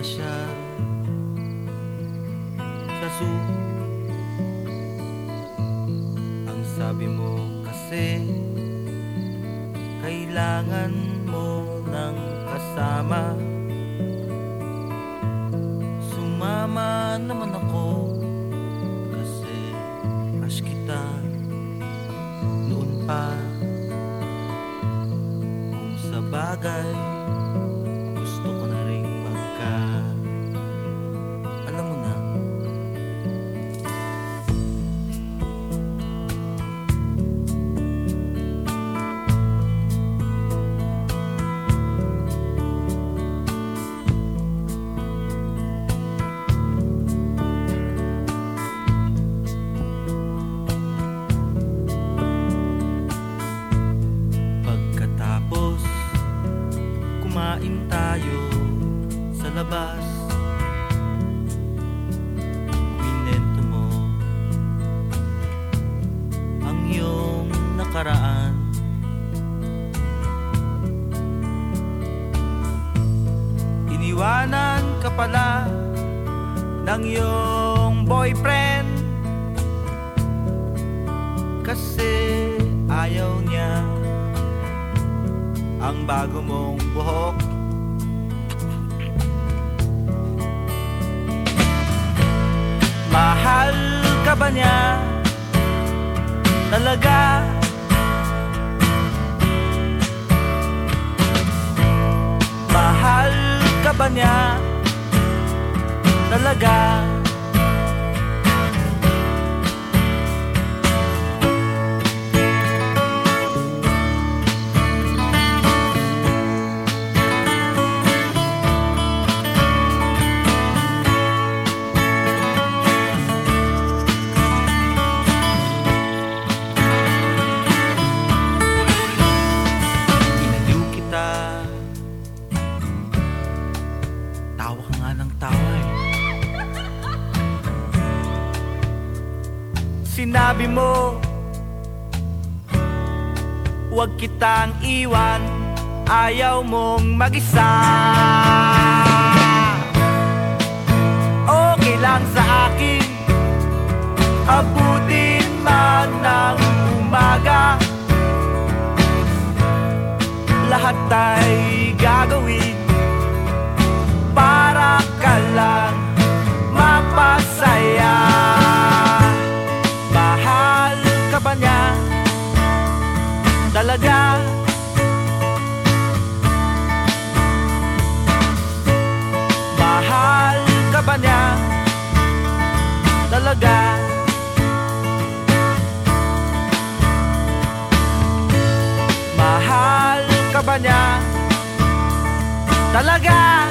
kasama siya sa zoo Ang sabi mo kasi kailangan mo ng kasama. Sumama naman ako kasi crush kita noon pa. Kung sa bagay Iniwanan ka pala ng iyong boyfriend Kasi ayaw niya ang bago mong buhok Mahal ka ba niya? Talaga? Talaga? Sinabi mo Huwag kitang iwan Ayaw mong mag-isa. Okay lang sa akin Abutin man ng umaga. Lahat ay gagawin ka ba niya? Talaga?